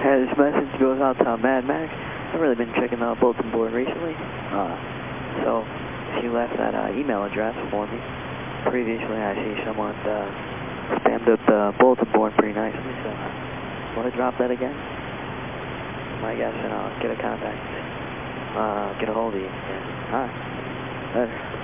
Hey, this message goes out to Mad Max. I've really been checking out bulletin board recently. Uh, so, you left that uh, email address for me. Previously, I see someone uh, spammed up the bulletin board pretty nicely, so I want to drop that again. My guess, and I'll get a contact, uh, get a hold of you. Yeah. All right. Later.